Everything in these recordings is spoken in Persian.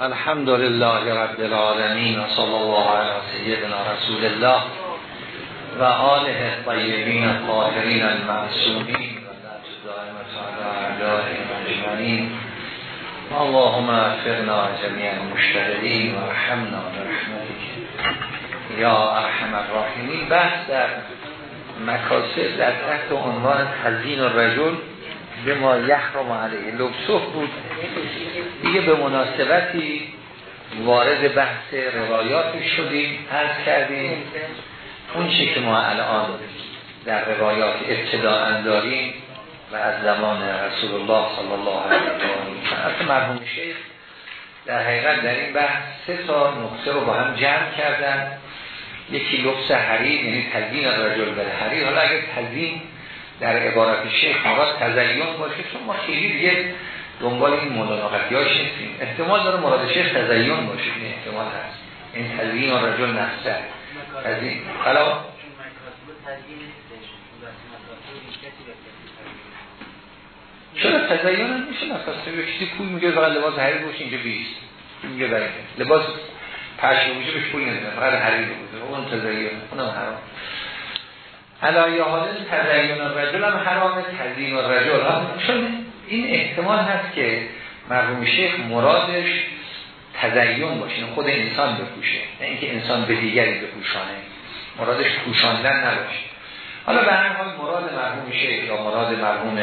الحمد لله رب العالمین و صلی الله علی سیدنا رسول الله و آله طیبین الطاهرین المعصومین و دائمت اللهم افرنا جميع المشتهدین و رحمنا یا ارحم الراحمین. بحث در مکاسب در تحت عنوان تزین و رجل به ما یحرم علیه لبسوه بود. دیگه به مناسبتی وارد بحث روایات شدیم عرض کردیم. اون چی که ما الان در روایات ابتداء داریم و از زمان رسول الله صلی الله علیه و آله. مرحوم شیخ در حقیقت در این بحث سه تا نقطه رو با هم جمع کردن. یکی لبس حریر یعنی تزیین رجل به حریر. حالا اگر تزیین در عبارت شیخ مراد تزیین باشه چون ما خیلی دیگه دنبال این مداناقتی ها نیستیم احتمال داره مراد شیخ تزیین باشه این احتمال هست. این تزیین و رجل نفسه تزیین. حالا چرا تزیین هم میشه نفسه به کسی پول میگه فقط لباس حریر باشه اینجا بیست. میگه برای لباس پشم میشه بهش پول نمیده فقط حریر بوده اون تزیین اونم حرام. علایه حال تزین رجل هم حرام تزین رجل هم چون این احتمال هست که مرحوم شیخ مرادش تزین باشه خود انسان بپوشه نه اینکه انسان به دیگری بپوشانه. مرادش پوشاندن نباشه. حالا به هر حال مراد مرحوم شیخ یا مراد مرحوم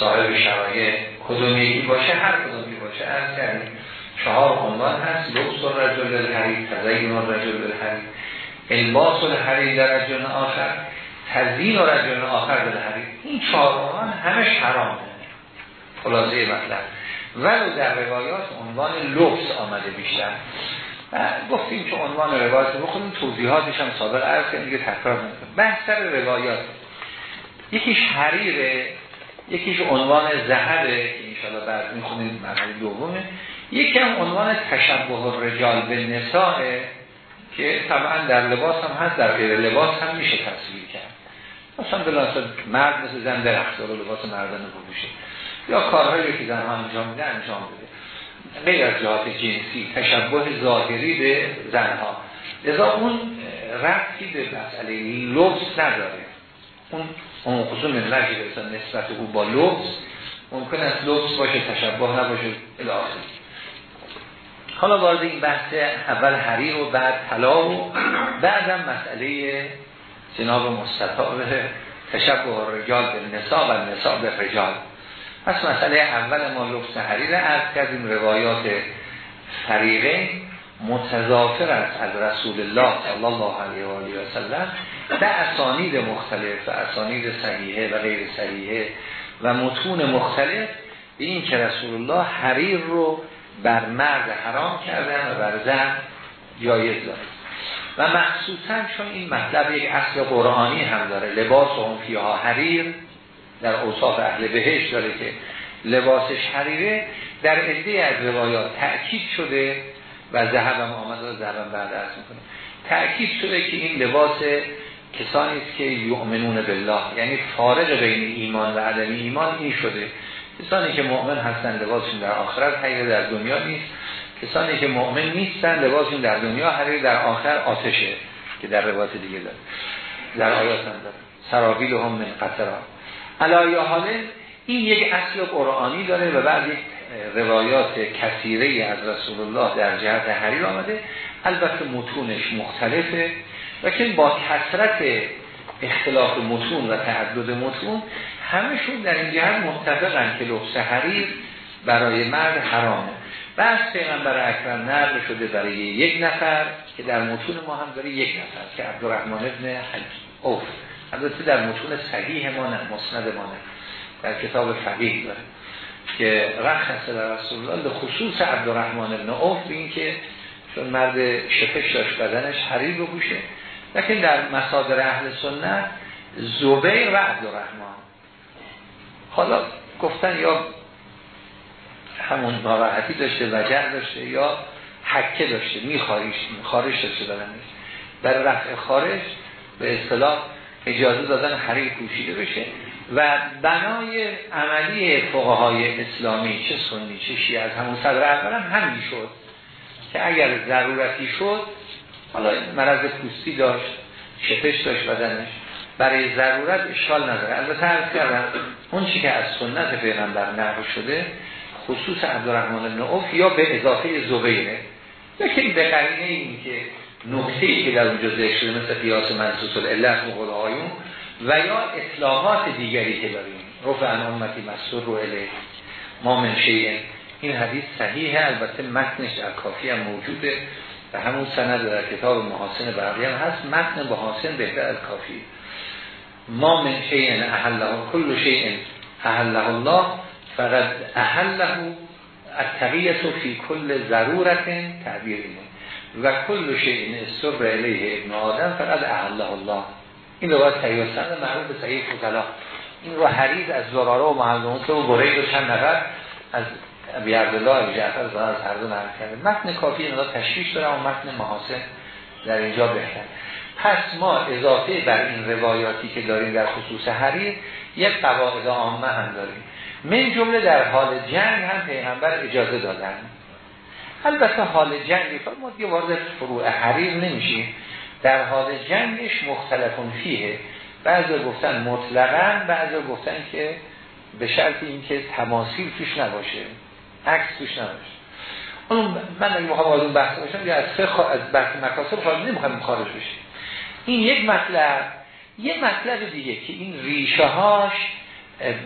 صاحب شرایع کدومی باشه؟ هر کدومی باشه. از کردیم چهار عنوان هست. لبس رجل الحریر تزین رجل الحریر الباس الحریر در رجل آخر. تزین و رجل آخر به این چهار همش حرامه خلاصه مطلب. ولو در روایات عنوان لبس آمده بیشتر. و گفتیم که عنوان روایات بخونیم توضیحاتش هم سابق عرض کنیم دیگه تکرار نکنیم بحث روایات. یکیش حریره یکیش عنوان زهره که انشاءالله بعد می‌خونیم مرحله دومه. یکی هم عنوان تشبه رجال به نسائه که طبعا در لباس هم هست در غیر لباس هم میشه تصویر کرد. مثلا بلاسه مرد مثل زن درخت رو لباس مردان بپوشه یا کارهایی که زن انجام میده انجام بده. غیر از جهات جنسی تشبه ظاهری به زنها لذا اون رفتی به مسئله لبس نداره. اون اون خصوص رجل نسبت او با لبس ممکن است لبس باشه تشبه نباشه الاخر حالا وارد این بحث اول حریر و بعد طلا و بعدم مسئله جناب مستطاب تشبه رجال به نسا و نسا به رجال. پس مسئله اول ما لبس حریر عرض کردیم روایات فریقه متضافر است از رسول الله صلی الله علیه و آله و سلم به اسانید مختلف و اسانید صحیحه و غیر صحیحه و متون مختلف این که رسول الله حریر رو بر مرد حرام کردن و بر زن جایز داره و مخصوصا چون این مطلب یک اصل قرآنی هم داره. لباس اون فیها حریر در اوصاف اهل بهش داره که لباسش حریره در عده از روایات تأکید شده و ذهب هم آمد و ذهب بعد ارز می‌کنه تأکید شده که این لباس کسانی است که یؤمنون بالله یعنی فارق بین ایمان و عدم ایمان این شده. کسانی که مؤمن هستن لباسشون در آخرت حیره در دنیا نیست. کسانی که مؤمن نیستن لباسشون در دنیا حریر در آخر آتشه که در روایت دیگه داره. در آیات هم داره. سرابیل هم من قطران علایه حاله این یک اصل قرآنی داره و بعد یک روایات کثیره از رسول الله در جهت حریر آمده. البته متونش مختلفه و که با کسرت اختلاف متون و تعدد متون همشون در این جهت متفقن که لبس حریر برای مرد حرامه. بس پیغمبر اکرم نقل شده برای یک نفر که در متون ما هم داره یک نفر که عبدالرحمن ابن اوف البته در متون صحیح ما نه مسند ما نه. در کتاب فقیه داره. که رخص در رسول الله خصوص عبدالرحمن ابن اوف به این که چون مرد شپش داشت بدنش حریر لیکن در مصادر اهل سنت زبیر و عبدالرحمن. حالا گفتن یا همون ناراحتی داشته وجه داشته یا حکه داشته میخاریش خارش داشته بدنش در رفع خارش به اصطلاح اجازه دادن حریر پوشیده بشه و بنای عملی فقهای اسلامی چه سنی چه شیعه از همون صدر اول هم همین شد که اگر ضرورتی شد حالا مرض پوستی داشت شپش داشت بدنش برای ضرورت اشکال نداره. البته عرض کردم اون چی که از سنت پیغمبر نقل شده خصوص عبدالرحمن بن یا به اضافه زبیره. لیکن به قرینه این که ای که در اونجا ذکر شده مثل قیاس منصوص العلت مقول آیون و یا اطلاقات دیگری که داریم. رفع ان امتی مسئول رو اله ما من این حدیث صحیحه البته متنش در کافی هم موجوده و همون سند در کتاب محاسن بقیه هم هست. متن محاسن بهتر از کافی. ما من شیء احله کل شیء احله الله. فقط احله التقیت فی کل ضرورت تعبیر و کل شیء استر علیه ابن آدم فقط احله الله. این روایت صحیح سند معروف به صحیح فضلا. این رو حریز از زراره و محمد و برید و چند نفر از ابی عبدالله ابی جعفر از هر دو نقل کرده. متن کافی اینا تشریح داره و متن محاسن در اینجا بهتر. پس ما اضافه بر این روایاتی که داریم در خصوص حریر یک قواعد عامه هم داریم. من جمله در حال جنگ هم پیغمبر اجازه دادن. البته حال جنگی ما دیگه وارد فروع حریر نمیشیم. در حال جنگش مختلفون فیه. بعضی گفتن مطلقا بعضی گفتن که به شرط اینکه تماثیل توش نباشه. عکس توش نباشه. اون من اگه می‌خوام از اون بحث باشم یا از از بحث مکاسب خواهد نمی‌خوام خارج بشیم. این یک مطلب یه مطلب دیگه که این ریشه هاش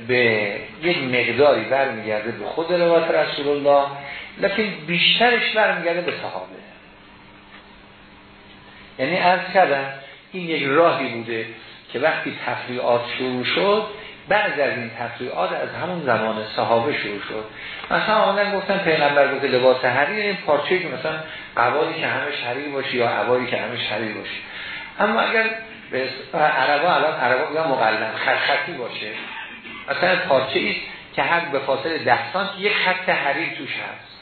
به یک مقداری برمیگرده به خود روایت رسول الله لکن بیشترش برمیگرده به صحابه. یعنی از کردم این یک راهی بوده که وقتی تفریعات شروع شد بعض از این تفریعات از همون زمان صحابه شروع شد. مثلا آمدن گفتن پیغمبر گفته لباس حریر این پارچه که مثلا قوالی که همه حریر باشه یا عبایی که همه حریر باشه. اما اگر عربا الان عربا یا مقلم خطی باشه. مثلا پارچه ای که هر به فاصله ده سانت یک خط حریر توش هست.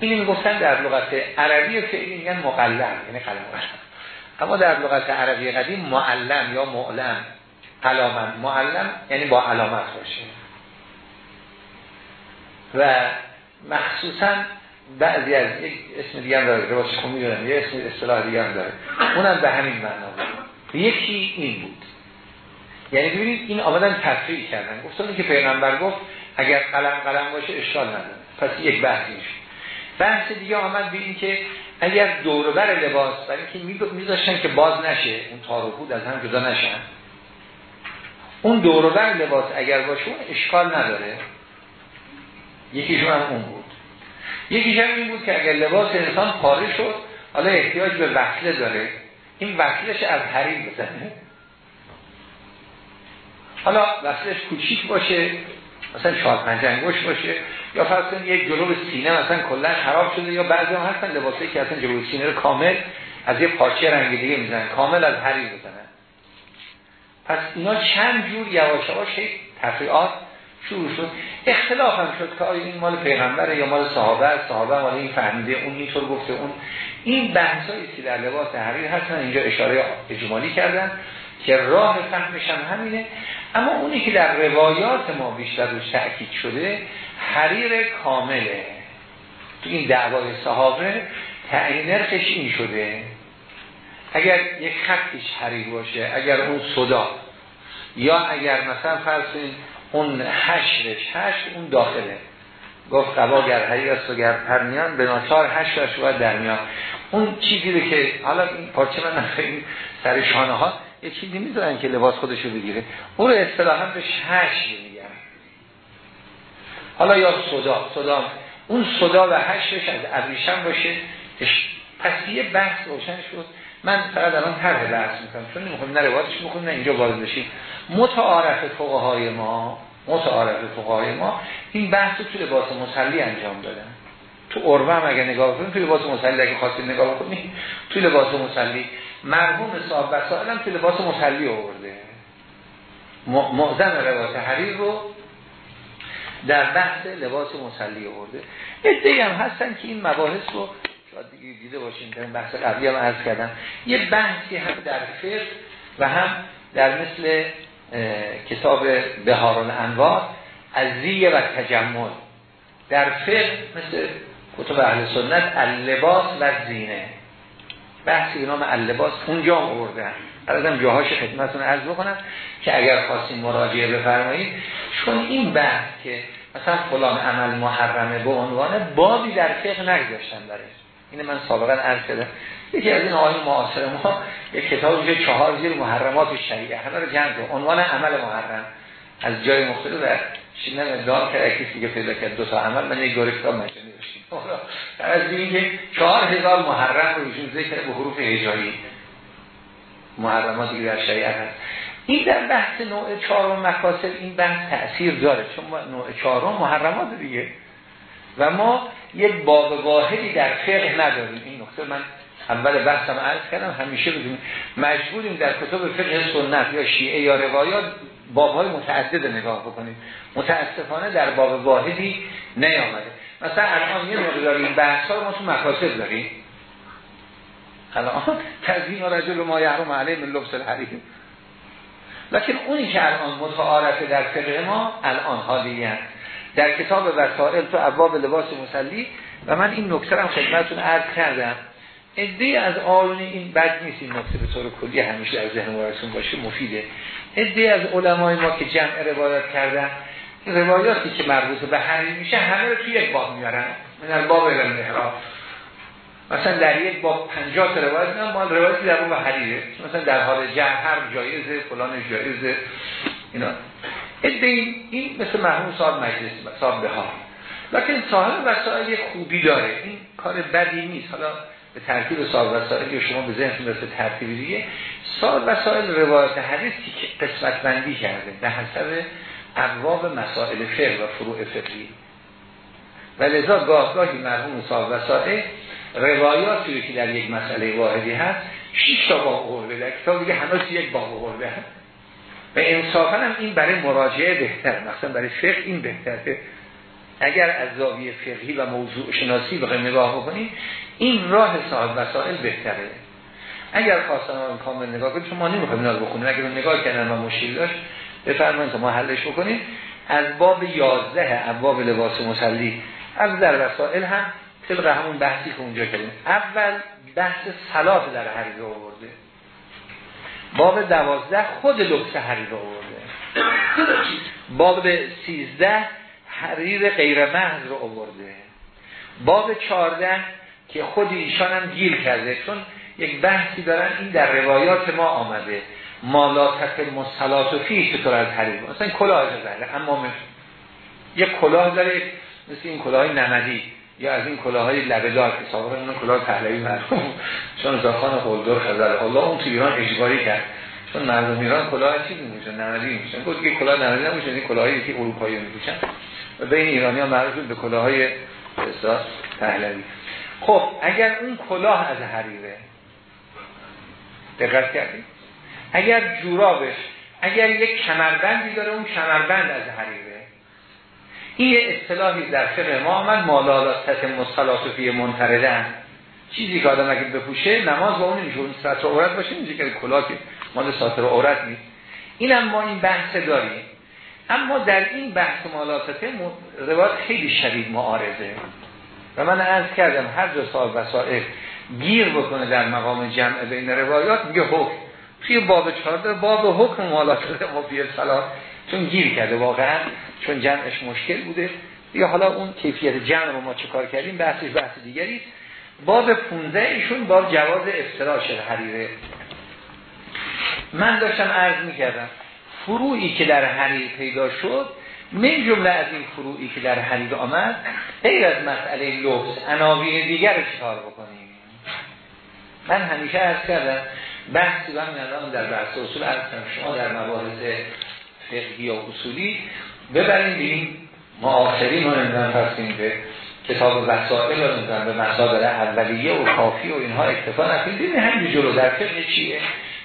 اینو می‌گفتن در لغت عربی فعلی میگن مقلم یعنی قلم. اما در لغت عربی قدیم معلم یا معلم علامت. معلم یعنی با علامت باشه. و مخصوصا بعضی از یک اسم دیگه هم داره روایت خون می‌دونم یه اسم اصطلاح دیگه هم داره. اونم به همین معنا بود. یکی این بود. یعنی ببینید این آمدن تفریح کردن. گفتن که پیغمبر گفت اگر قلم قلم باشه اشکال نداره. پس یک بحثی بحث دیگه آمد به که اگر دوربر لباس برای اینکه میذاشتن که باز نشه اون تار از هم جدا نشن. اون دوربر لباس اگر باشه اون اشکال نداره. یکیشون هم اون بود. یکیش هم این بود که اگر لباس انسان پاره شد حالا احتیاج به وصله داره. این وصلش از حریم بزنه. حالا وصلش کوچیک باشه مثلا چهار پنج انگوش باشه یا فرض یک جلو سینه مثلا کلا خراب شده یا بعضی هم هستن لباسایی که اصلا جلو سینه رو کامل از یه پارچه رنگ دیگه می‌زنن کامل از حریر بزنن. پس اینا چند جور یواش یواش تفریعات شروع شد. اختلاف هم شد که آیا این مال پیغمبره یا مال صحابه است. صحابه مال این فهمیده اون اینطور گفته اون این بحثایی که در لباس حریر هستن اینجا اشاره اجمالی کردن که راه فهمش هم همینه. اما اونی که در روایات ما بیشتر روش تأکید شده حریر کامله. تو این دعوای صحابه تعیین نرخش این شده. اگر یک خطش حریر باشه اگر اون صدا یا اگر مثلا فرض اون حشرش حشر اون داخله. گفت قبا گر حریر است و گر پرمیان به ناچار حشرش باید در میان. اون چیزی که حالا این پارچه من نفرین سر شانه ها یه چیزی می‌ذارن که لباس خودشو بگیره. اون رو اصطلاحا به حشر میگن. حالا یا صدا صدا. اون صدا و حشرش از ابریشم باشه. پس یه بحث روشن شد من فقط الان طرح بحث می‌کنم. چون نمی‌خوام نه روایتش می‌خوام نه اینجا وارد بشیم. متعارف فقهای ما متعارف فقهای ما این بحث تو لباس مسلی انجام دادن تو عربه هم اگر نگاه کنیم تو لباس مسلی اگه خواستیم نگاه کنیم تو لباس مسلی. مرحوم صاحب وسائل هم تو لباس مسلی آورده. معظم روایت حریر رو در بحث لباس مسلی آورده. ادهی هم هستن که این مباحث رو شاید دیگه دیده باشیم در بحث قبلی هم عرض کردم. یه بحثی هم در فقه و هم در مثل کتاب بهار الانوار از زیه و تجمل. در فقه مثل کتب اهل سنت اللباس و زینه. بحثی به نام اللباس اونجا آوردن هم. جاهاش خدمتون عرض بکنم که اگر خواستیم مراجعه بفرمایید چون این بحث که مثلا فلان عمل محرمه به عنوان بابی در فقه نگذاشتن برای این من سابقا عرض کردم. یکی از این آقای معاصر ما یک کتاب چهار زیر محرمات شریعه همه رو جمع عنوان عمل محرم. از جای مختلف و شیدن ادعا کرده کسی که پیدا کرد دو تا عمل. من یک دوره کتاب مجانی داشتیم. در از که چهار هزار محرم رو ایشون ذکر به حروف هجایی. محرماتی در شریعت هست. این در بحث نوع چهارم مکاسب این بحث تأثیر داره چون نوع چهارم محرمات دیگه. و ما یک باب واحدی در فقه نداریم. این نقطه من اول بحثم عرض کردم همیشه بدونیم مجبوریم در کتب فقه سنت یا شیعه یا روایات بابهای متعدد نگاه بکنیم. متاسفانه در باب واحدی نیامده. مثلا الان یه مقدار این بحث ها ما تو مکاسب داریم. الان تزیین رجل ما یحرم علیه من لبس الحریم. لکن اونی که الان متعارفه در فقه ما الان حالی در کتاب وسائل تو ابواب لباس مسلی و من این نکته هم خدمتتون عرض کردم. ادعی از آیون این بد نیست این نکته به طور کلی همیشه در ذهن ورسون باشه مفیده. ادعی از علمای ما که جمع روایت کردن روایاتی که مربوط به حریم میشه همه رو توی یک باب میارن من باب الانحراف مثلا در یک باب 50 تا روایت میان ما روایتی در باب حریره. مثلا در حال جهر جایزه فلان جایزه اینا. ادعی این مثل مرحوم صاحب مجلس صاحب بهار. لکن صاحب وسائل خوبی داره. این کار بدی نیست. حالا به ترتیب صاحب وسائل که شما به ذهن مثل ترتیبی دیگه صاحب وسائل روایت حدیثی که قسمت بندی کرده به حسب ابواب مسائل فقه و فروع فقهی. و لذا گاه گاهی مرحوم صاحب وسائل روایاتی که در یک مسئله واحدی هست 6 تا باب آورده در کتاب دیگه همه یک باب آورده هست. و انصافا هم این برای مراجعه بهتر مثلا برای فقه این بهتره. اگر از زاویه فقهی و موضوع شناسی بخوایم نگاه بکنیم این راه صاحب وسائل بهتره. اگر خواستن آن کامل نگاه کنیم چون ما نمی‌خوایم اینا رو بخونیم. اگر نگاه کردن و مشکل داشت بفرمایید ما حلش بکنیم. از باب 11 ابواب لباس مصلی از در وسائل هم طبق همون بحثی که اونجا کردیم. اول بحث صلات در حریره آورده. باب 12 خود لبس حریره آورده. باب 13 تحریر غیر محض رو آورده. باب چارده که خود ایشان هم گیر کرده چون یک بحثی دارن این در روایات ما آمده. مالاتت مسلات و فی چطور از حریر مثلا کلاه داره اما یک کلاه داره مثل این کلاه نمدی یا از این کلاه های لبدار که سابقه اون کلاه پهلوی مرحوم چون زاخان قلدر خزر. الله اون تو ایران اجباری کرد. چون مردم ایران کلاه چیز نمیشن نمدی میشن گفت که کلاه نمدی نمیشن این کلاه که اروپایی میشن و بین ایرانی ها معروف به کلاهای احساس پهلوی. خب اگر اون کلاه از حریره دقت کردید؟ اگر جورابش اگر یک کمربندی داره اون کمربند از حریره. این اصطلاحی در فقه ما آمد مالالات مصلاتفی منفردن. چیزی که آدم اگه بپوشه نماز با اون نمیشه اون سطر عورت باشه اینجا که کلاه مال سطر عورت نیست. اینم ما این بحث داریم. اما در این بحث مالاتته روایت خیلی شدید معارضه. و من عرض کردم هر دو سال وسائل گیر بکنه در مقام جمع بین روایات میگه حکم. توی باب چهارده باب حکم مالاتته مفیه صلاح چون گیر کرده واقعا چون جمعش مشکل بوده. یا حالا اون کیفیت جمع رو ما چه کار کردیم؟ بحثش بحث دیگری باب 15 ایشون باب جواز افتراش حریره من داشتم عرض می‌کردم فروعی که در حریر پیدا شد من جمله از این فروعی که در حریر آمد غیر از مسئله لبس عناوین دیگر بکنیم؟ من همیشه عرض کردم بحثی و همین در بحث اصول عرض شما در مباحث فقهی و اصولی ببریم بینیم معاصرین رو نمیدن فرسیم به کتاب وسائل رو نمیدن به مصادر اولیه و کافی و اینها اکتفا نکنیم. ببینیم همین جلو در فقه چیه.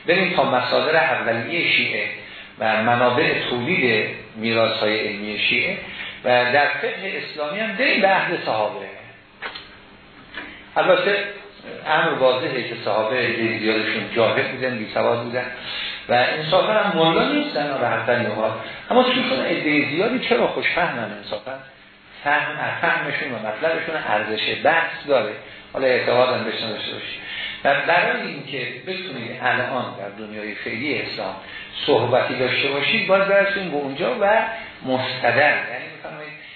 بریم تا مصادر اولیه شیعه. و منابع تولید میراث های علمی شیعه و در فقه اسلامی هم بریم به عهد صحابه. البته امر واضحه که صحابه زیادشون جاهل بودن بی سواد بودن و انصافا هم مولا نیستن و رفتن ها اما توشون عده زیادی چرا فهمن انصافا؟ فهم فهمشون و مطلبشون ارزش بحث داره. حالا اعتقادم بهش داشته باشید و برای اینکه بتونید الان در دنیای فعلی اسلام صحبتی داشته باشید باید برسیم به اونجا و مستدر یعنی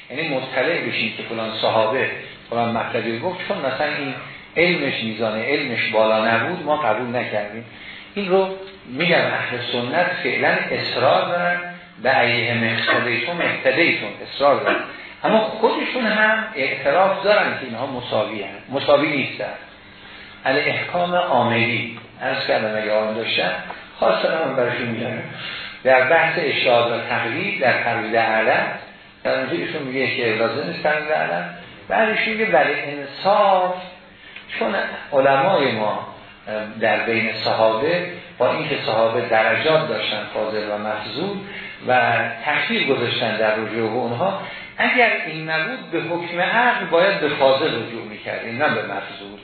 یعنی مطلع بشین که فلان صحابه فلان مطلبی گفت چون مثلا این علمش میزانه علمش بالا نبود ما قبول نکردیم. این رو میگم اهل سنت فعلا اصرار دارن به ایه مقتدیتون مقتدیتون اصرار دارن. اما خودشون هم اعتراف دارن که اینها مساوی هم مساوی نیستن. علی احکام آملی از کردم اگه آن داشتن خواستم هم برشون میگم در بحث اشتاد و تقلید در تقلید علم در اونجا ایشون میگه که لازم نیست تقلید علم بعدش میگه ولی انصاف چون علمای ما در بین صحابه با اینکه صحابه درجات داشتن فاضل و مفضول و تخییر گذاشتن در رجوع اونها اگر این نبود به حکم عقل باید به فاضل رجوع می‌کردیم نه به مفضول.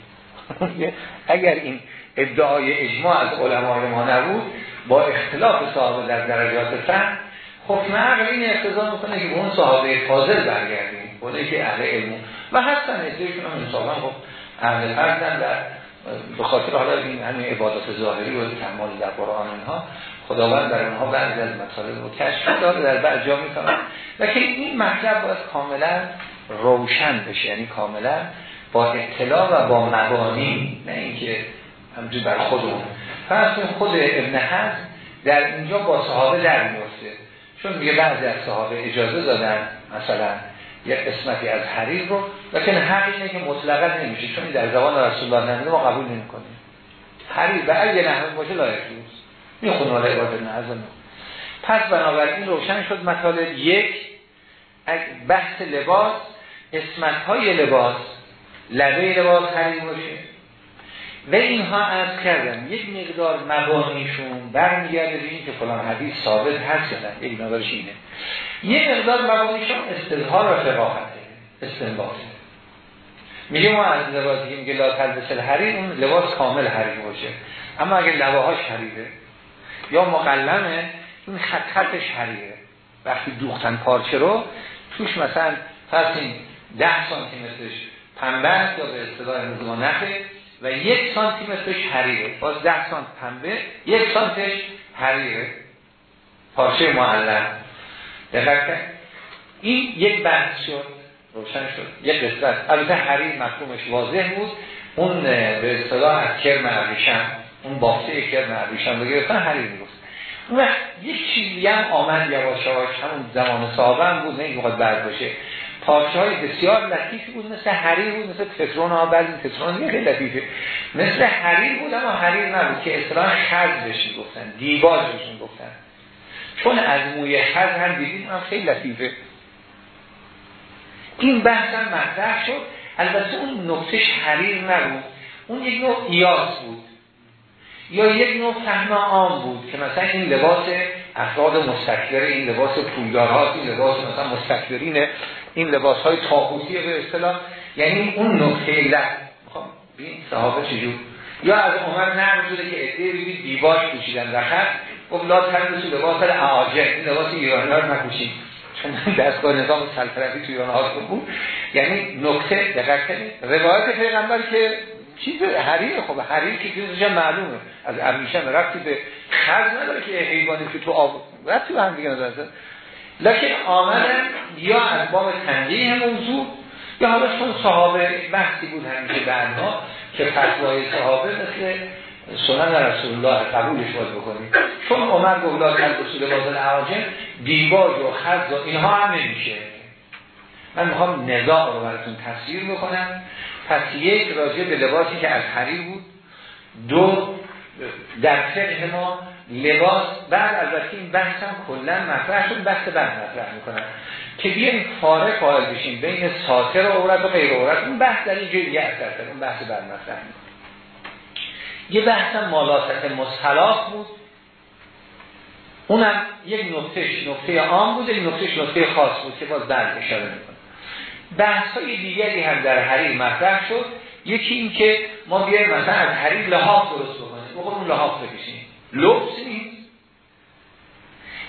اگر این ادعای اجماع از علمای ما نبود با اختلاف صحابه در درجات فهم حکم عقل این اقتضا می‌کنه که به اون صحابه فاضل برگردیم بوده که اهل علم و هستن ادعایشون هم انصافا خب اهل فرزن در به خاطر حالا این همین عبادات ظاهری و کمال در قرآن اینها خداوند در اونها بعضی از مطالب رو کشف داره در بعض جا می‌کنن که این مطلب باید کاملا روشن بشه یعنی کاملا با اطلاع و با مبانی نه اینکه همجور بر خودمون. فرض خود ابن حزم در اینجا با صحابه در میفته چون میگه بعضی از صحابه اجازه دادن مثلا یک قسمتی از حریر رو لیکن حق اینه که نمیشه چون در زبان رسول الله نمیده ما قبول نمی‌کنیم. حریر به اگه نحوه باشه لایق نیست. می‌خونه ولی عباد نعظم پس بنابراین روشن شد مطالب یک بحث لباس اسمت های لباس لبه لباس حریر باشه. و اینها از کردم یک مقدار مبانیشون برمیگرده به این که فلان حدیث ثابت هست یا یک مقدارش اینه. یک مقدار مبانیشون استظهار و فقاهته استنباطه میگه ما از لباسی که میگه لا تلبس الحریر اون لباس کامل حریر باشه. اما اگه لباهاش حریره یا مقلمه این خط خطش حریره وقتی دوختن پارچه رو توش مثلا فرض این ده سانتی مترش پنبه یا به اصطلاح امروز و یک سانتی مترش حریره. باز ده سانت پنبه یک سانتش حریره. پارچه معلم دقیقا این یک بحث شد. روشن شد. یک قسمت. البته حریر مفهومش واضح بود. اون به اصطلاح از کرم عبیشم اون بافته کرم عبیشم رو گرفتن حریر می‌گفت. اون یک چیزی هم آمد یواش یواش. همون زمان صحابه هم بود نه این بعد باشه. پارچه های بسیار لطیفی بود مثل حریر بود مثل تترون ها بعضی تترون خیلی لطیفه. مثل حریر بود اما حریر نبود که اصطلاح خز بهش گفتن دیباج بهشون گفتن چون از موی خز هم دیدیم هم خیلی لطیفه. این بحث هم مطرح شد. البته اون نقطش حریر نبود. اون یک نوع ایاس بود. یا یک نوع فهم عام بود که مثلا این لباس افراد مستکبر این لباس پولدارها این لباس مثلا مستکبرین این لباس های تاقوتی به اصطلاح. یعنی اون نقطه لب. می‌خوام ببین صحابه چجور. یا از عمر نه شده که ادعای ببین دیباش پوشیدن. رخت گفت لا تلبسو لباس اعاجم این لباس ایرانی ها رو نپوشید چون دستگاه نظام سلطنتی توی ایران ها بود. یعنی نقطه دقیق کنید. روایت پیغمبر که چیز حریر. خب حریر که چیزش معلومه. از امیشم رفتی به خرج نداره که حیوانی که تو آب رفتی به هم دیگه نظر. لکن آمدن یا از باب تنگیه موضوع یا حالا چون صحابه بحثی بود همیشه بعدها که فتوای صحابه مثل سنن رسول الله قبولش باید بکنید چون عمر گفت لا کل اصول بازن عواجم دیباج و خز و اینها هم نمیشه. من می‌خوام نزاع رو براتون تصویر بکنم. پس یک راجع به لباسی که از حریر بود دو در فقه ما لباس بعد البته این بحث هم کلا مطرح شد بحث بعد مطرح می‌کنن. که بیایم فارق قائل بشیم بین ساتر و عورت و غیر عورت اون بحث در اینجا دیگه اثر اون بحث بعد مطرح یه بحث مالاست مصطلاح بود. اونم یک نقطه نقطه عام بود یک نقطه نقطه خاص بود که باز بعد اشاره می‌کنه. بحث های دیگری هم در حریر مطرح شد. یکی این که ما بیایم مثلا از حریر لحاف درست بکنیم. بخور اون لحاف بکشیم. لبس نیست.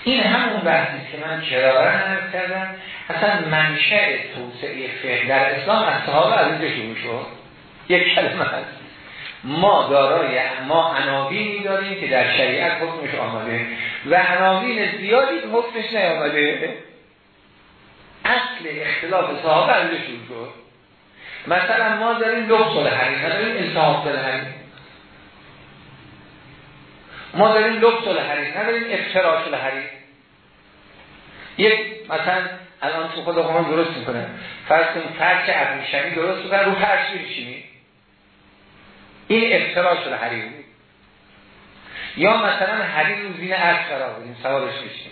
این همون بحثی که من کراره نرد کردم. اصلا منشأ توسعه فقه در اسلام از صحابه اینجا شروع شد. یک کلمه هست. ما دارای ما عناوینی داریم که در شریعت حکمش آمده. و عناوین زیادی حکمش نیامده. اصل اختلاف صحابه اینجا شروع شد. مثلا ما داریم لبس الحریر نداریم التحاف الحریر ما داریم لبس الحریر نداریم افتراش الحریر یک مثلا الان تو خود قرآن درست می‌کنه فرض کنیم فرش ابریشمی درست می‌کنه رو فرش میشینی این افتراش الحریر یا مثلا حریر رو زین عرض قرار بدیم سوارش میشیم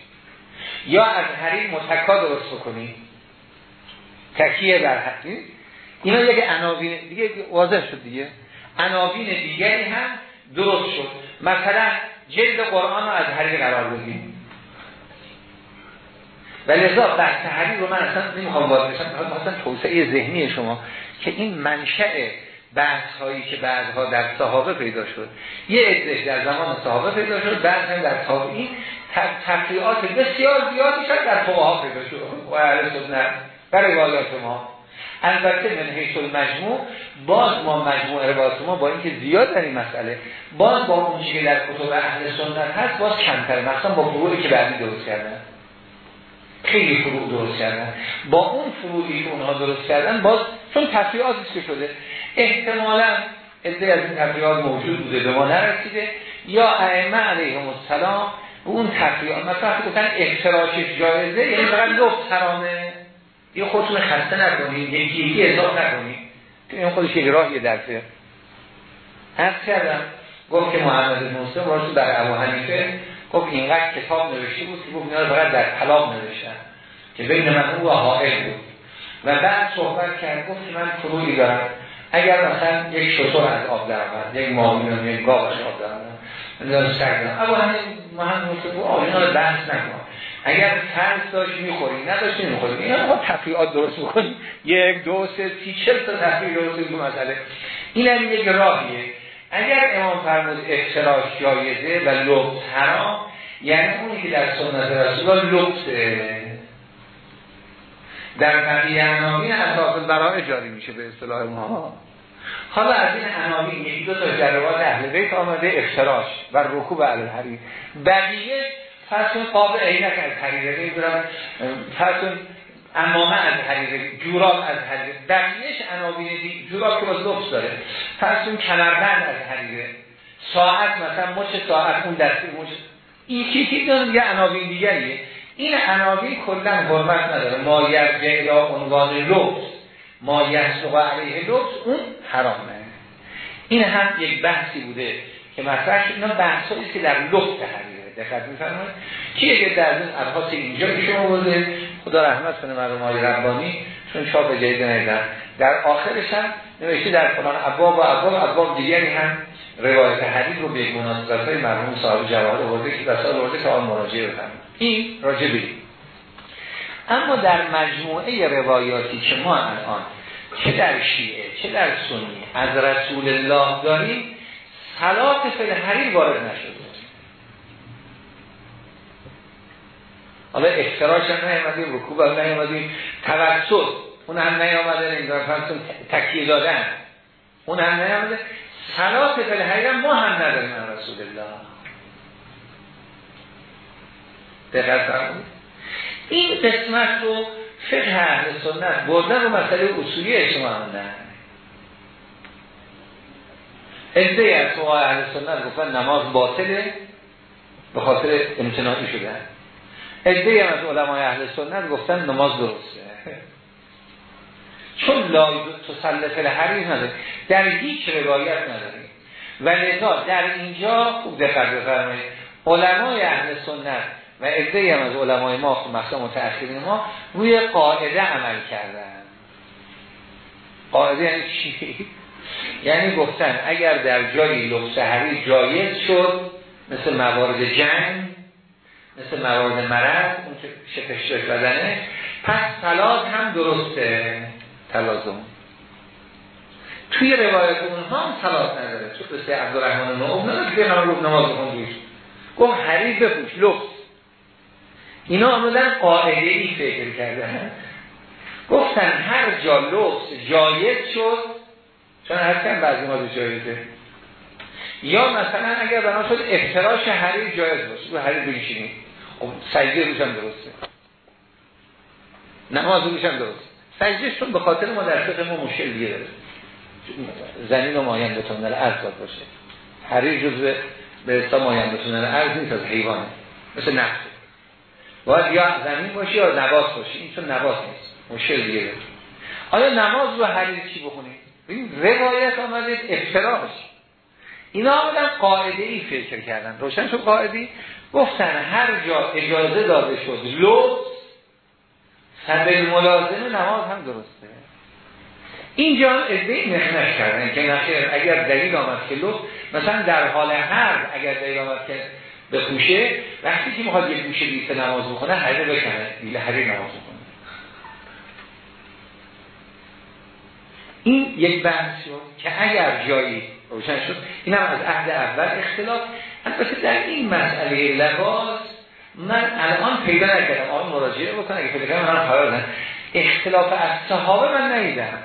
یا از حریر متکا درست بکنیم تکیه در حریر اینا یک عناوین دیگه واضح شد دیگه. عناوین دیگری هم درست شد. مثلا جلد قرآن رو از حریر قرار بدیم و لذا بحث حریر رو من اصلا نمی‌خوام باز بشم اصلا توسعه ذهنی شما که این منشأ بحث هایی که بعدها در صحابه پیدا شد یه عدهش در زمان صحابه پیدا شد بعد هم در تابعین تفریعات بسیار زیادی شد در فقها پیدا شد. و اهل سنت و روایات ما. البته من حیث المجموع باز ما مجموع روایات ما با اینکه زیاد در این مسئله باز با اون که در کتب اهل سنت هست باز کمتر مثلا با فروعی که بعدی درست کردن. خیلی فروع درست کردن. با اون فروعی که اونها درست کردن باز چون تفریعاتی که شده احتمالا عده از این تفریعات موجود بوده به ما نرسیده. یا ائمه علیهم السلام اون تفریعات مثلا گفتن افتراشش جایزه یعنی فقط لفت حرامه. یه خودتون خسته نکنید یکی یکی اضافه نکنید. که این خودش یک راهی درسه هست کردم گفت که محمد مسلم وارد در ابو حنیفه گفت اینقدر کتاب نوشته بود که گفت اینا فقط در طلاق نوشتن که بین من او و حائل بود. و بعد صحبت کرد گفت من فروعی دارم. اگر مثلا یک شطور از آب در آمد یک ماهیان یک گاو از آب در آمد من سردم اما همین محمد مسلم آینا رو بحث نکن. اگر ترس داشت می‌خوری نداشت نمی‌خوری اینا ما تفریعات درست بکنیم یک دو سه سی چل تا تفریع درست این مسئله. این هم یک راهیه. اگر امام فرمود افتراش جایزه و لبس حرام یعنی اونی که در سنت رسول لبسه در بقیه عناوین اساس برای جاری میشه به اصطلاح ما. حالا از این عناوین یکی دو تا جروات اهل بیت آمده افتراش و رکوب علی الحریر بقیه فرسون قاب عینک از حریره. نمی‌دونم فرسون امامه از حریره جوراب از حریره. بقیهش دی جوراب که باز لبس داره. فرسون کمربند از حریره. ساعت مثلا مچ ساعت اون دستی مچ. این چیزی دارن یه عناوین دیگریه. این عناوین کلا حرمت نداره. ما یرجع یا عنوان لبس. ما یسلق علیه لبس اون حرامه این هم یک بحثی بوده که مثلا اینا بحثایی که در لبس حریره. دقت میفرمایید. که در این ابحاث اینجا که شما بوده خدا رحمت کنه مرحوم های ربانی چون چاپ جدید نیدن در آخرش هم نوشته در فلان ابواب و ابواب ابواب دیگری هم روایت حدیث رو به مناسبت های مرحوم صاحب جواهر آورده که بسال آورده که آن مراجعه بکنم این راجبی اما در مجموعه روایاتی که ما الان چه در شیعه چه در سنی از رسول الله داریم صلات فل حریر وارد نشده. حالا اختراش هم نیامدیم رکوب هم نیامدیم توسط اون هم نیامده نمی‌دونم فرسون تکیه دادن اون هم نیامده. صلات فل ما هم نداریم رسول الله دقیق فرمود این قسمت رو فقه اهل سنت بردن و مسئله اصولی اجتماع موندن ادهی از فقهای اهل سنت گفتن نماز باطله به خاطر امتناعی شدن ادهی هم از علمای اهل سنت گفتن نماز درسته. چون لا تسلف الحریر نداره. در هیچ روایت نداریم و لذا در اینجا خوب دقت بفرمایید. علمای اهل سنت و عده هم از علمای ما مثلا متأخرین ما روی قاعده عمل کردن. قاعده یعنی چی؟ یعنی گفتن اگر در جایی لبس حریر جایز شد مثل موارد جنگ مثل موارد مرض اون که شکشتش بدنه. پس تلاز هم درسته. تلازم توی روایت اونها هم صلات نداره. تو قصه عبدالرحمن نعوم نداره که گفت نماز بخون روش گفت حریر بپوش لبس اینا آمدن قاعده ای فکر کرده گفتن هر جا لبس جایز شد چون هر کم بعضی ما جایزه یا مثلا اگر بنا شد افتراش حریر جایز باشه. و حریر بگیشینیم خب سجده روش هم درسته. نماز روش هم درسته. سجده شون به خاطر ما در فقه ما مشکل دیگه داره. زمین و ماینده تونل ارز باید باشه. حریر جزء به حساب ماینده تونل ارز نیست از حیوانه. مثل نفسه باید یا زمین باشه یا نباس باشه این چون نباس نیست. مشکل دیگه داره. آیا نماز رو حریر چی بخونیم؟ ببین روایت آمده افتراش. اینا آمدن قاعده ای فکر کردن. روشن شد قاعده گفتن هر جا اجازه داده شد لبس سبب ملازمه نماز هم درسته. اینجا ازده نخنش کردن که نخیر اگر دلیل آمد که لطف مثلا در حال هر اگر دلیل آمد که بپوشه وقتی که می‌خواد یک گوشه بیسته نماز بخونه هره بکنه. بیله هره نماز بخونه. این یک بحث شد که اگر جایی روشن شد. این هم از عهد اول اختلاف. البته در این مسئله لباس من الان پیدا نکردم. آن مراجعه بکنم اگه پیدا کردم من خواهد اختلاف از صحابه من ندیدم.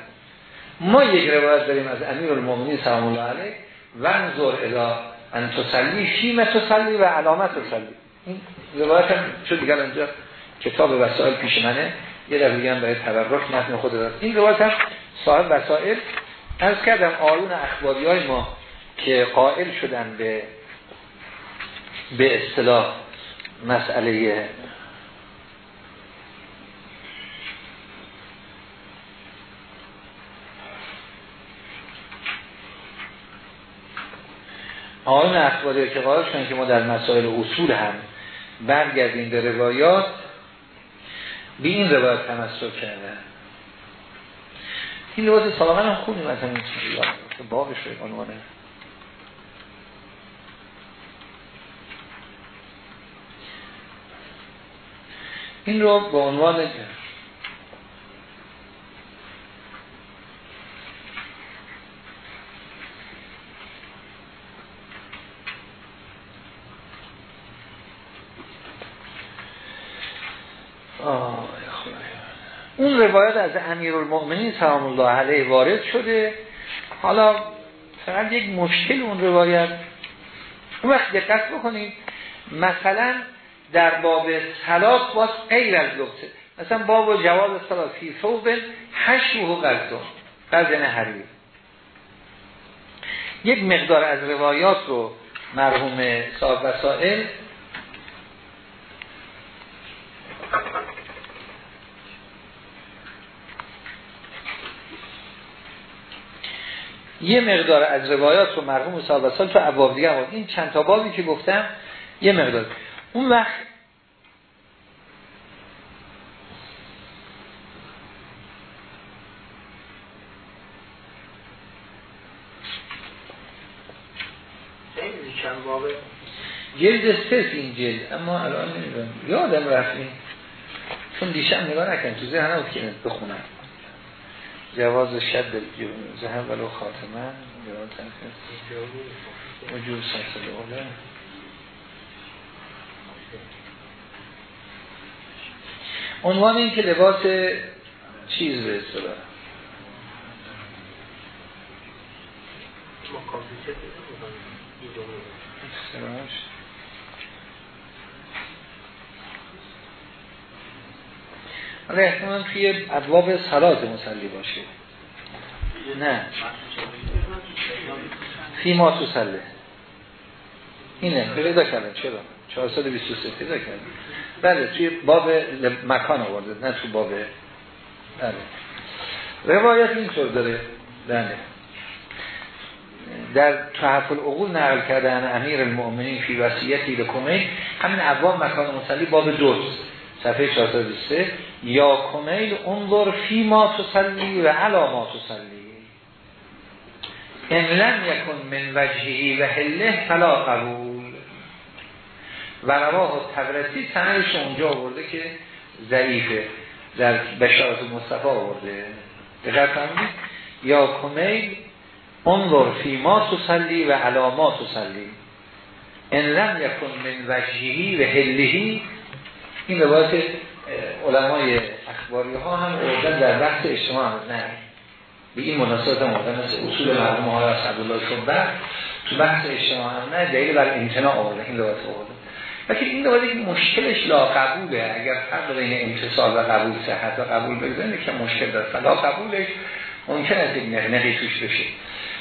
ما یک روایت داریم از امیر المومنین سلام الله علیه ونظر الى ان تسلی فیم تسلی و علامت تسلی این روایت هم شد دیگر اینجا. کتاب وسائل پیش منه. یه در دیگه هم برای تبرک متن خود دارد این روایت هم صاحب وسائل از کردم آیون اخباری های ما که قائل شدن به به اصطلاح مسئله آن اخباری که قرار شدن که ما در مسائل اصول هم برگردیم به روایات به این روایت تمسک کردن. این روایت سابقا هم خوبی مثلا این چیزی بابش رو عنوانه. این رو به عنوان اون روایت از امیر المؤمنین سلام الله علیه وارد شده. حالا فقط یک مشکل اون روایت. اون وقت دقت بکنید مثلا در باب سلات باز غیر از لبسه مثلا باب جواز سلات فی صوب حشوه قلتون قلزن حریر یک مقدار از روایات رو مرحوم صاحب وسائل یه مقدار از روایات رو مرحوم صاحب وسائل تو ابواب دیگه این چند تا بابی که گفتم یه مقدار. اون وقت جلد سه این جلد. اما الان نمی‌دونم. یادم رفتیم چون دیشب نگاه نکن تو ذهنم بود که بخونم. جواز شد زهر ولو خاتمه جواز وجود سلسل اوله عنوان این که لباس چیز به اصطلاح. حالا احتمال توی ابواب سلات مسلی باشه. نه. فی ما تو سله اینه پیدا کردن چرا؟ 423 پیدا کردن. بله توی باب مکان آورده نه تو باب بله. روایت اینطور داره. بله. در تحف العقول نقل کردن امیر المؤمنین فی وصیتی لکمیل همین ابواب مکان مصلی باب دوست صفحه 423 یا کمیل انظر فی ما تسلی و علا ما تسلی. ان لم یکن من وجهی و حله فلا قبول. و رواه تبرسی سنرش اونجا آورده که ضعیفه. در بشارت مصطفی آورده. دقیق فهمید یا کمیل انظر فی ما تسلی و علامات تسلی. ان لم یکن من وجهی و هلهی این روایت علمای اخباری ها هم اردن در بحث اجتماع نه. به این مناسبت هم اردن اصول مرحوم های عبدالله شبر تو بحث اجتماع هم نه دلیل بر امتناع آورده این روایت آورده. لیکن این روایت مشکلش لا قبوله اگر فرق بین امتصال و قبول صحت و قبول بگذاریم که مشکل داره. لا قبولش ممکن است یک نقنقی توش بشه.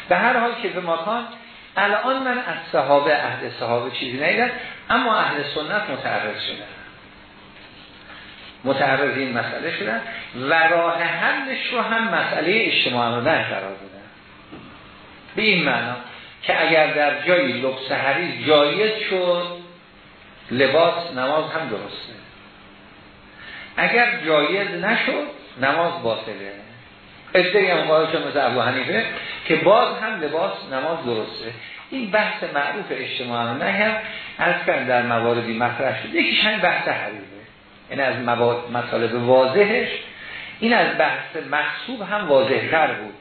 به هر حال که به مکان الان من از صحابه اهل صحابه چیزی نیدم اما اهل سنت متعرض شدن. متعرض این مسئله شدن و راه حلش رو هم مسئله اجتماع رو قرار دادن. به این معنا که اگر در جایی لبس حریز جایز شد لباس نماز هم درسته. اگر جایز نشد نماز باطله. ادهی هم قائل مثل ابو حنیفه که باز هم لباس نماز درسته. این بحث معروف اجتماع نه هم از در مواردی مطرح شده یکیش همین بحث حریزه این از مواد مطالب واضحش این از بحث محصوب هم واضح تر بود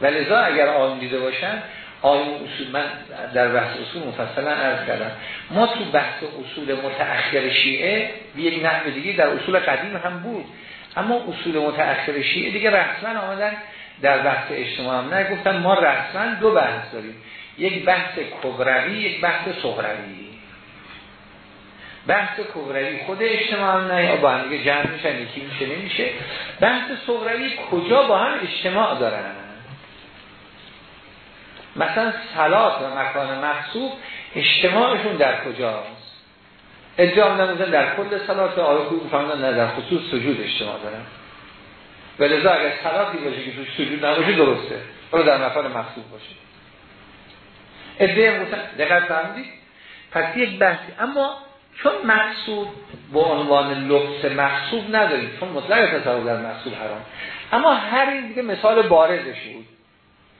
ولذا اگر آن دیده باشن آیون اصول من در بحث اصول مفصلا عرض کردم. ما تو بحث اصول متأخر شیعه یک نحو دیگه در اصول قدیم هم بود. اما اصول متأخر شیعه دیگه رسما آمدن در بحث اجتماع هم نه. گفتن ما رسما دو بحث داریم. یک بحث کبروی یک بحث صغروی. بحث کبروی خود اجتماع هم نه با هم دیگه جمع میشن یکی میشه نمیشه. بحث صغروی کجا با هم اجتماع دارن؟ مثلا سلات و مکان مقصوب اجتماعشون در کجاست؟ ادعا نموزن در کل سلات آیا خوب فهمدن نه در خصوص سجود اجتماع دارن. ولذا اگر سلاتی باشه که توش سجود نباشه درسته. رو در مکان مقصوب باشه. ادعا مثلا دقیق فهمدید پس یک بحثی اما چون مقصود با عنوان لبس مقصود نداریم چون مطلق تصور در مقصود حرام. اما هر این دیگه مثال بارزش بود.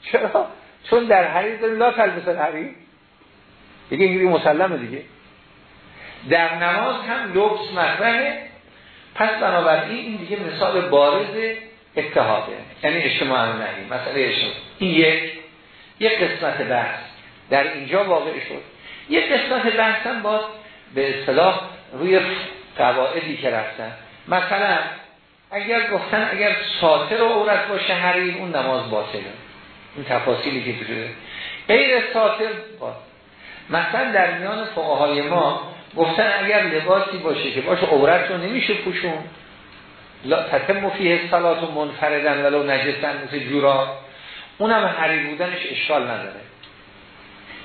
چرا؟ چون در حریر داریم لا تلبس حریر دیگه اینگری مسلمه دیگه. در نماز هم لبس مطرحه. پس بنابراین این دیگه مثال بارز اتحاده. یعنی اجتماع نهی. مسئله اجتماع. این یک. یک قسمت بحث. در اینجا واقع شد. یک قسمت بحث هم باز به اصطلاح روی قواعدی که رفتن. مثلا اگر گفتن اگر ساتر و عورت باشه حریر اون نماز باطله. این تفاصیلی که بوده غیر ساتر باز مثلا در میان فقهای ما گفتن اگر لباسی باشه که باشه عورت رو نمیشه پوشون. تتم فیه صلات و منفردن ولو نجستن مثل جورا اونم حریر بودنش اشکال نداره.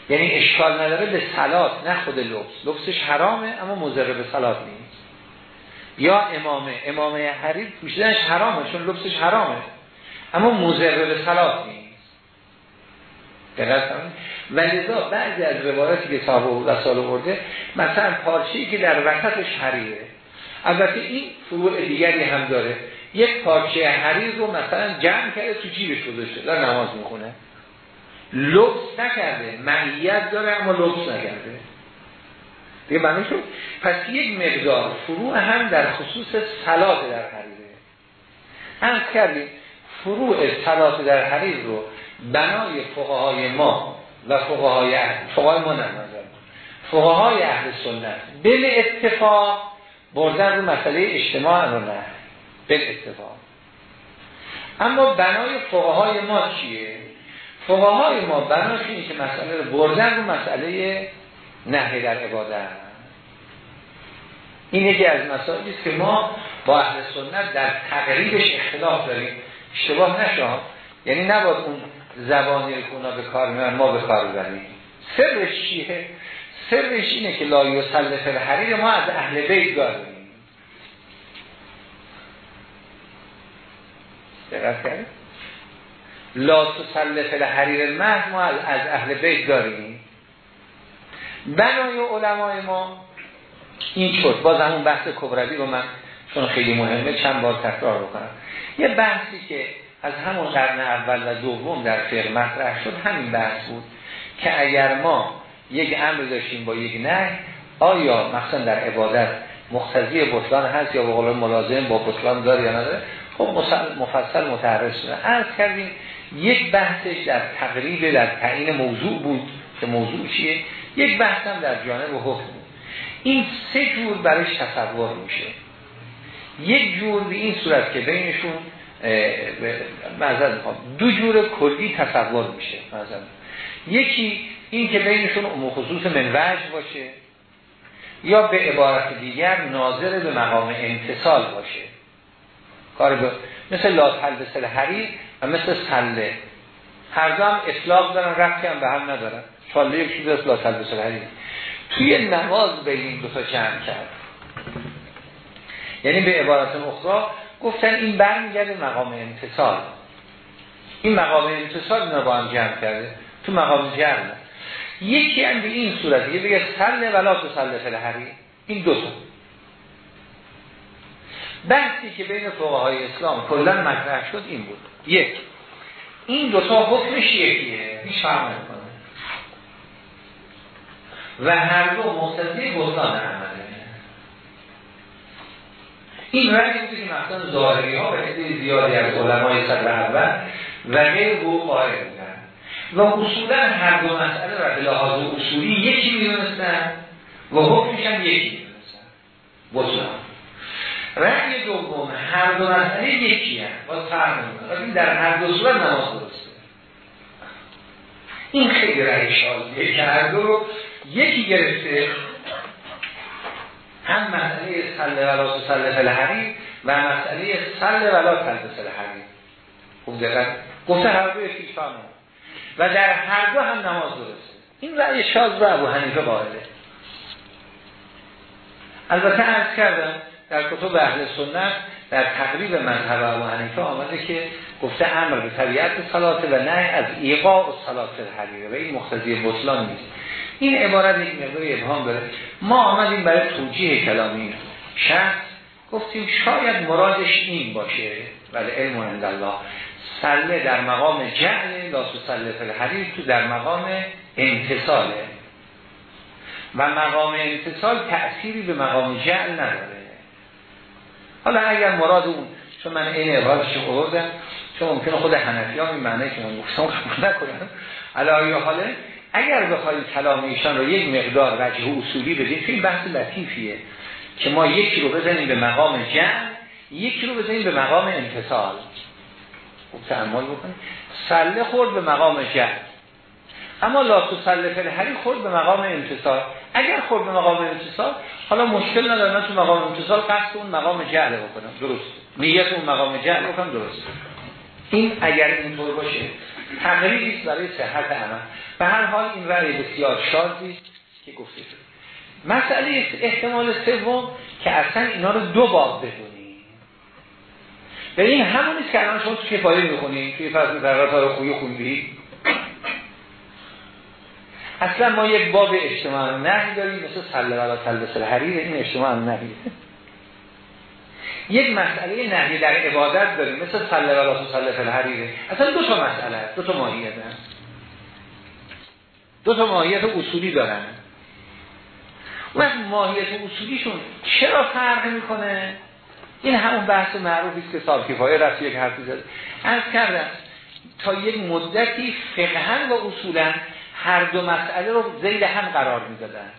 یعنی اشکال نداره به سلات نه خود لبس. لبسش حرامه اما مضر به سلات نیست. یا امامه. امامه حریر پوشیدنش حرامه چون لبسش حرامه. اما مضر به سلات نیست. دقیق ولذا بعضی از روایاتی که صاحب و رسال مثلا پارچه‌ای که در وسطش حریره البته این فروع دیگری هم داره. یک پارچه حریر رو مثلا جمع کرده تو جیبش گذاشته. در نماز می‌خونه. لبس نکرده معنیت داره اما لبس نکرده. دیگه معنی شد پس یک مقدار فروع هم در خصوص سلات در حریره. هم کردیم فروع سلات در حریر رو بنای فقهای ما و فقهای فقهای ما نمازن فقهای اهل سنت بل اتفاق بردن رو مسئله اجتماع رو نه. بل اتفاق. اما بنای فقهای ما چیه؟ فقهای ما بناش اینه که مسئله رو بردن رو مسئله نهی در عبادت. این یکی از مسائلی است که ما با اهل سنت در تقریبش اختلاف داریم. اشتباه نشان یعنی نباید اون زبانی رو که به کار میان ما به کار ببریم سرش چیه؟ سرش اینه که لا یسلف الحریر ما از اهل بیت داریم دقت کرد لا تسلف الحریر المهد ما از اهل بیت داریم. بنای علمای ما این شد. باز همون بحث کبروی رو من چون خیلی مهمه چند بار تکرار بکنم. یه بحثی که از همون قرن اول و دوم در فقه مطرح شد همین بحث بود که اگر ما یک امر داشتیم با یک نه آیا مثلا در عبادت مختزی بطلان هست یا به قول ملازم با بطلان داره یا نداره؟ خب مفصل متعرض شده. عرض کردیم یک بحثش در تقریب در تعیین موضوع بود که موضوع چیه؟ یک بحث هم در جانب حکم این سه جور برش تصور میشه. یک جور به این صورت که بینشون دو جور کلی تصور میشه. مثلا یکی این که بینشون عمو خصوص منوج باشه یا به عبارت دیگر ناظر به مقام انتصال باشه. کار به مثل لا تلبس حریر و مثل سله. هر دو هم اطلاق دارن رفتی هم به هم ندارن. شاله یک چیز از لا تلبس حریر توی نماز به این دو تا جمع کرد. یعنی به عبارت اخرى گفتن این برمیگرده مقام انتصال این مقام انتصال اینا با هم جمع کرده. تو مقام جمع. یکی هم به این صورت یه بگه سله ولا تو سله فلحری این دو تا. بحثی که بین های اسلام کلا مطرح شد این بود. یک این دو تا حکمش یکیه هیچ فرق نمی‌کنه و هر دو مقتضی بستان عمله. این رنگی بود که مثلا ظاهری ها و زیادی از علمای صدر اول و غیر او قائل بودن. و اصولا هر دو مسئله را به لحاظ اصولی یکی می‌دونستن و حکمش هم یکی می‌دونستن. بطلان رأی دوم هر دو مسئله یکی هم با فرق در هر دو صورت نماز درسته. این خیلی رأی شازیه که هر دو رو یکی گرفته. هم مسئله سله ولا سله فلحری و مسئله سله ولا تلبس الحری. خوب دقیق گفته هر دو یکی و در هر دو هم نماز درسته. این رأی شاز و ابو حنیفه قائله. البته عرض کردم در کتب اهل سنت در تقریب مذهب ابو حنیفه آمده که گفته امر به طبیعت صلات و نه از ایقاع و صلات الحریره و این مختزی بطلان نیست. این عبارت یک مقدار ابهام داره. ما آمدیم برای توجیه کلامی شخص. گفتیم شاید مرادش این باشه. ولی علم الله. سله در مقام جعل لا سله فل تو در مقام انتصاله و مقام انتصال تأثیری به مقام جعل نداره. حالا اگر مراد اون چون من این عبارتش آوردم چون ممکنه خود حنفی ها این معنی که من گفتم قبول نکنم. علا حاله اگر بخواید کلام ایشان رو یک مقدار وجه اصولی بدیم این بحث لطیفیه که ما یکی رو بزنیم به مقام جمع یکی رو بزنیم به مقام انتصال خوب تعمال بکنیم. سله خورد به مقام جمع. اما لا سله فلحری خورد به مقام انتصال اگر خورد به مقام انتصال حالا مشکل نداره من تو مقام انتصال قصد اون مقام جعل بکنم. درست. نیت اون مقام جعل بکنم درست. این اگر اینطور باشه تقریبی است برای صحت عمل. به هر حال این رأی بسیار شادی که گفته شد مسئله احتمال سوم که اصلا اینا رو دو باب بدونیم به این همونیست که الان شما تو کفایه می‌خونید توی فصل ذرات های خوی خوندید اصلا ما یک باب اجتماع نهی داریم مثل سله ولا تلبس الحریر این اجتماع نهی. یک مسئله نهی در عبادت داریم مثل سله ولا سله فل اصلا دو تا مسئله دو تا ماهیت هست دو تا ماهیت اصولی دارن. و ماهیت اصولیشون چرا فرق می‌کنه؟ این همون بحث معروفی است که سال کفایه رفت یک حرفی زد. از کردم تا یک مدتی فقها و اصولا هر دو مسئله رو زیل هم قرار می‌دادن.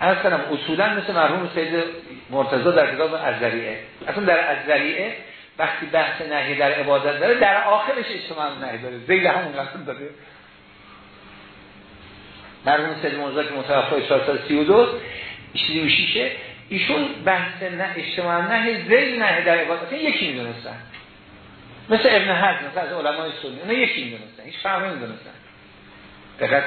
از اصولا مثل مرحوم سید مرتضی در کتاب از ذریعه اصلا در از وقتی بحث نهی در عبادت داره در آخرش اجتماع نهی داره. زیل همون قسم داره. مرحوم سید مرتضی که متوفای 432 36 ایشون بحث نه اجتماع نه زیل نه در عبادت. یکی می‌دونستن. مثل ابن حزم مثل از علمای سنی اونا یکی می‌دونستن هیچ فرقی نمی‌دونستن. دقت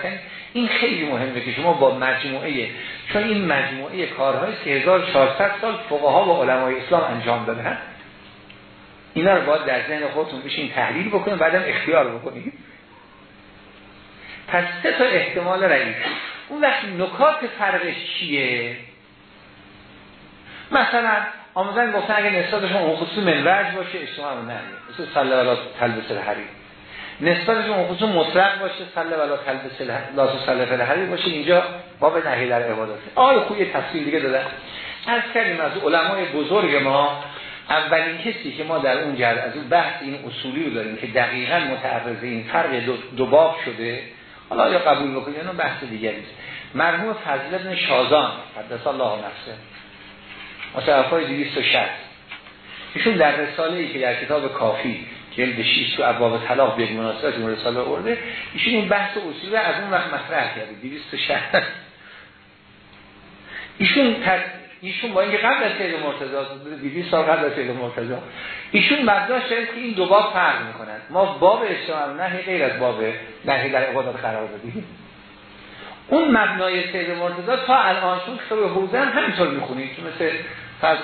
این خیلی مهمه که شما با مجموعه چون این مجموعه کارهایی که 1400 سال فقها و علمای اسلام انجام دادن اینا رو باید در ذهن خودتون بشین تحلیل بکنید بعدم اختیار بکنید پس سه تا احتمال رئیس. اون وقت نکات فرقش چیه؟ مثلا آمدن گفتن اگه نسبتشون اون خصوص منوج باشه اجتماع نه مثل صلی الله تلبس الحریر نسبتش اون خصوص مطلق باشه صلی ولا تلبس لاس صلی فلحری باشه اینجا باب نهی در عبادت. آقای خوی تفصیل دیگه دادن از کردیم از علمای بزرگ ما اولین کسی که ما در اون جر از اون بحث این اصولی رو داریم که دقیقا متعرض این فرق دو, باب شده حالا یا قبول بکنید اون بحث دیگری است. مرحوم فضل ابن شازان قدس الله نفسه مصحفای 260 ایشون در رساله ای که در کتاب کافی جلد 6 تو ابواب طلاق به مناسبت اون رساله آورده ایشون این بحث اصولی از اون وقت مطرح کرده 260 ایشون ایشون با اینکه قبل از سید مرتضی 200 سال قبل از سید مرتضی. ایشون برداشت کرد که این دو باب فرق می‌کنند ما باب اجتماع نه غیر از باب نهی در عبادات قرار دادیم. اون مبنای سید مرتضی تا الان چون کتاب حوزه هم همینطور می‌خونید مثل فرض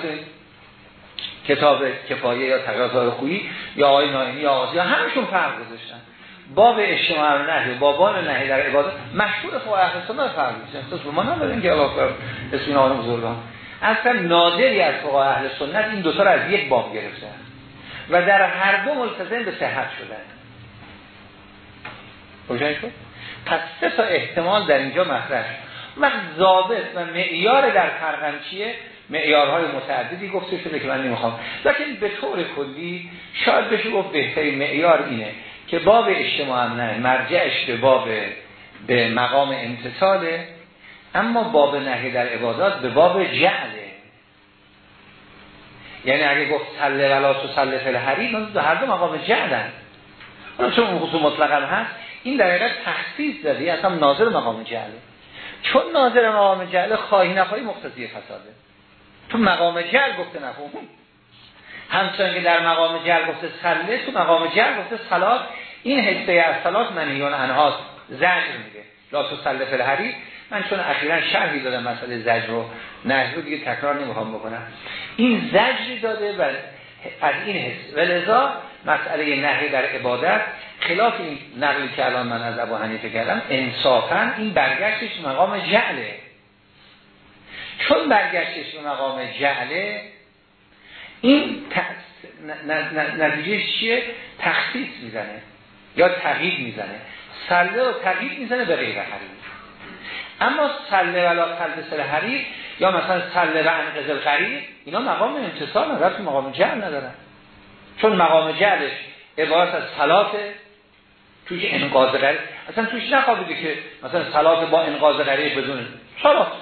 کتاب کفایه یا تقاضای خویی یا آقای ناینی یا آزیا همشون فرق گذاشتن. باب اجتماع نهی بابان نهی در عبادت مشهور فقهای اهل سنت فرق میشه ما نداریم که الله اسم اینا بزرگان. اصلا نادری از فقهای اهل سنت این دو تا رو از یک باب گرفتن و در هر دو ملتزم به صحت شدن. روشن شد؟ پس سه تا احتمال در اینجا مطرح و ضابط و معیار در فرقم چیه؟ معیارهای متعددی گفته شده که من نمی‌خوام. لیکن به طور کلی شاید بشه گفت بهترین معیار اینه که باب اجتماع نه مرجعش به باب به مقام امتصاله اما باب نهی در عبادات به باب جعله. یعنی اگه گفت سله ولا تو سله فل حریم دو هر دو مقام جعلن. چون خصوص مطلقا هست این در حقیقت تخصیص داده اصلا ناظر مقام جعله. چون ناظر مقام جعله خواهی نخواهی مقتضی فساده. تو مقام جعل گفته نفهم همچنان که در مقام جعل گفته سله تو مقام جعل گفته سلات این حسه از سلات منیون انهاست. زجر میگه. لا تو سله فل حریم من چون اخیرا شرحی دادم مسئله زجر رو نه رو دیگه تکرار نمی‌خوام بکنم. این زجری داده و از این حس و لذا مسئله نهی در عبادت خلاف این نقلی که الان من از ابو حنیفه کردم انصافا این برگشتش مقام جعله چون برگشتش به مقام جعله این نتیجه چیه؟ تخصیص می‌زنه یا تغییر می‌زنه. سله و تغییر می‌زنه به غیر حریم. اما سله ولا قلب سر حریر یا مثلا سله و انقذ قریب اینا مقام امتصال نداره تو مقام جعل ندارن. چون مقام جعلش عبارت از صلاته توش انقاذ غریب. اصلا توش نخوابیده که مثلا صلات با انقاذ غریب بدون صلات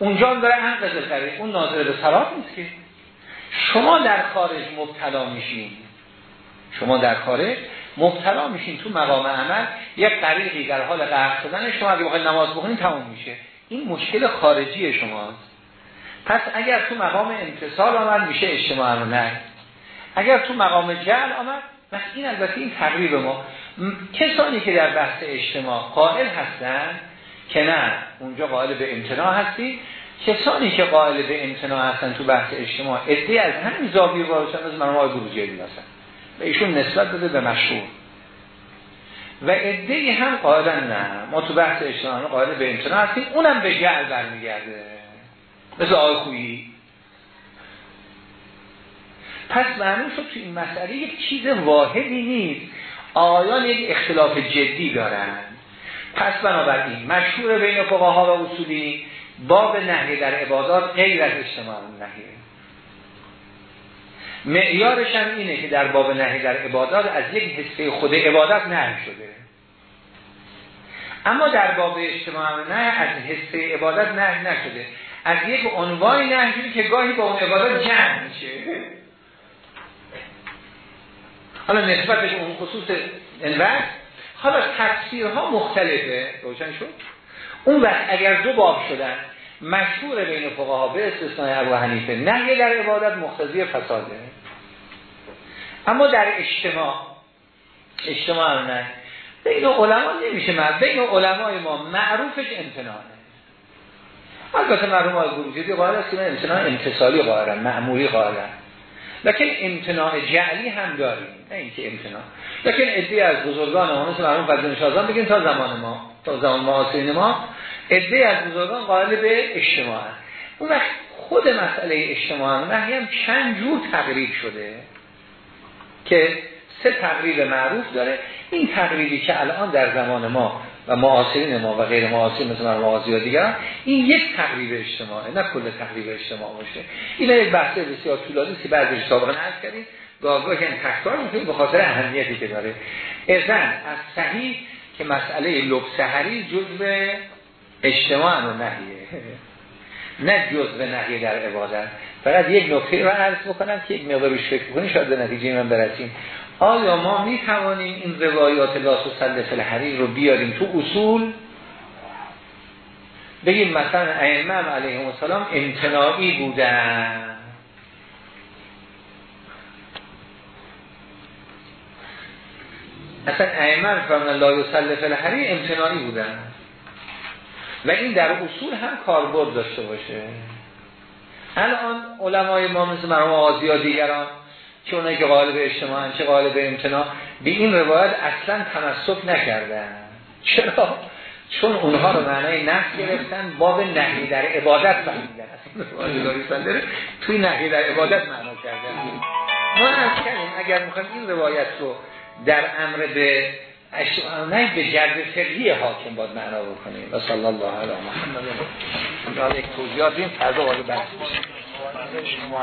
اونجا داره انقذ غریب اون ناظر به صلات نیست که. شما در خارج مبتلا میشین. شما در خارج مبتلا میشین تو مقام عمل. یک طریقی در حال غرق شدن شما اگه بخواید نماز بخونید تموم میشه. این مشکل خارجی شماست. پس اگر تو مقام امتصال آمد میشه اجتماع رو نه. اگر تو مقام جعل آمد پس این البته این تقریب ما. کسانی که در بحث اجتماع قائل هستن که نه. اونجا قائل به امتناع هستی. کسانی که قائل به امتناع هستن تو بحث اجتماع ادهی از همین زاویه باشن از مرموهای بروجری هستن و ایشون نسبت داده به مشهور. و ادهی هم قائلا نه. ما تو بحث اجتماعی قائل به امتناع هستیم. اونم به جعل برمیگرده. مثل آقای خویی. پس معلوم شد تو این مسئله یک چیز واحدی نیست. آیان یک اختلاف جدی دارن. پس بنابراین مشهور بین فقها و اصولی باب نهی در عبادات غیر از اجتماع نهیه معیارش هم اینه که در باب نهی در عبادات از یک حصه خود عبادت نهی شده. اما در باب اجتماع نه از حصه عبادت نهی نشده. از یک عنوانی نهی که گاهی با اون عبادت جمع میشه. حالا نسبتش اون خصوص انوقت حالا تفسیرها مختلفه. روشن شد؟ اون وقت اگر دو باب شدن مشهور بین فقها به استثنای ابو حنیفه نهی در عبادت مختزی فساده. اما در اجتماع اجتماع نه. بین علما نمیشه مرد بین علمای ما معروفش امتنانه. البته مرحوم آقای گروجدی قائل است که امتناع انتصالی قائلن معمولی قائلن لکن امتناع جعلی هم داریم. نه اینکه امتناع. لکن ادعی از بزرگان ما مثل مرحوم فضل نشازان بگیم تا زمان ما تا زمان معاصرین ما. ادعی از بزرگان قائل به اجتماع اون وقت خود مسئله اجتماع نهی هم چند جور تقریب شده که سه تقریب معروف داره. این تقریبی که الان در زمان ما و معاصرین ما و غیر معاصرین مثل معاصر و دیگر این یک تقریب اجتماعه نه کل تقریب اجتماع باشه. این یک بحث بسیار طولانی که بعدش سابقا عرض کردیم. گاهگاه که تکرار می‌کنیم به خاطر اهمیتی که داره. اذن از صحیح که مسئله لبس حریر جزء اجتماع و نهیه. نه جزء نهیه در عبادت. فقط یک نکته رو عرض بکنم که یک مقدار فکر کنی شاید به نتیجه من برسیم. آیا ما می توانیم این روایات لاس و الحریر رو بیاریم تو اصول؟ بگیم مثلا ائمه علیهم السلام امتناعی بودن. اصلا ائمه فرمان لا یسلف الحریر امتناعی بودن. و این در اصول هم کاربرد داشته باشه. الان علمای ما مثل مرحوم آزی یا دیگران که اونایی که غالب اجتماع چه غالب امتناع به این روایت اصلا تمسک نکردن چرا؟ چون اونها رو معنای نفت گرفتن باب نهی در عبادت فهمیدن توی نهی در عبادت معنا کردن ما از کردیم اگر می‌خوایم این روایت رو در امر به نه به جرد فقهی حاکم باید معنا بکنیم و صلی الله علیه محمد یک توضیحات این فردا وارد بحث بشیم